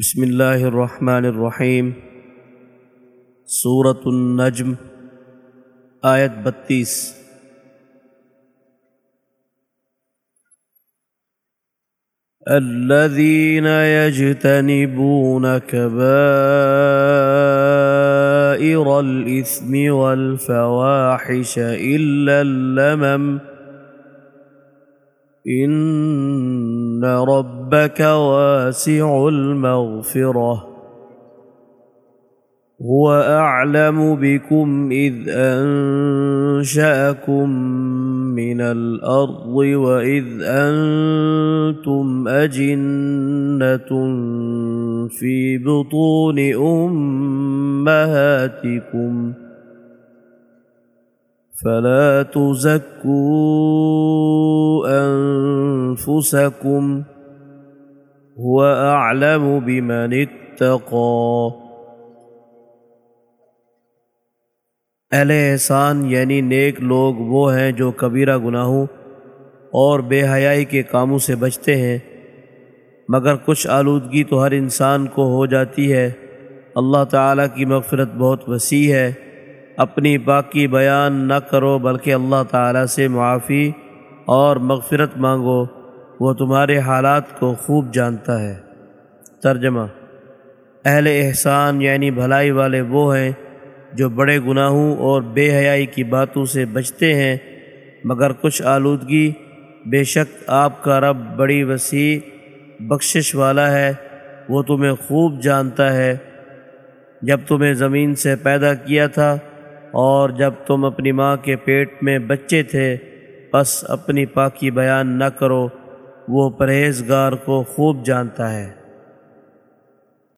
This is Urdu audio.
بسم اللہ الرحمن الرحیم سورة النجم، آیت بتیس۔ الذين يجتنبون كبائر الإثم والفواحش إلا اللمم إن ان ربك واسع المغفرة هو أعلم بكم إذ أنشأكم من الأرض وإذ أنتم أجنة في بطون أمهاتكم فلا تزكوا أنفسكم هو أعلم بمن اتقى. اہل احسان یعنی نیک لوگ وہ ہیں جو کبیرہ گناہوں اور بے حیائی کے کاموں سے بچتے ہیں، مگر کچھ آلودگی تو ہر انسان کو ہو جاتی ہے۔ اللہ تعالیٰ کی مغفرت بہت وسیع ہے۔ اپنی باقی بیان نہ کرو، بلکہ اللہ تعالیٰ سے معافی اور مغفرت مانگو، وہ تمہارے حالات کو خوب جانتا ہے۔ ترجمہ اہل احسان یعنی بھلائی والے وہ ہیں جو بڑے گناہوں اور بے حیائی کی باتوں سے بچتے ہیں، مگر کچھ آلودگی، بے شک آپ کا رب بڑی وسیع بخشش والا ہے، وہ تمہیں خوب جانتا ہے۔ جب تمہیں زمین سے پیدا کیا تھا اور جب تم اپنی ماں کے پیٹ میں بچے تھے، بس اپنی پاکی بیان نہ کرو، وہ پرہیزگار کو خوب جانتا ہے۔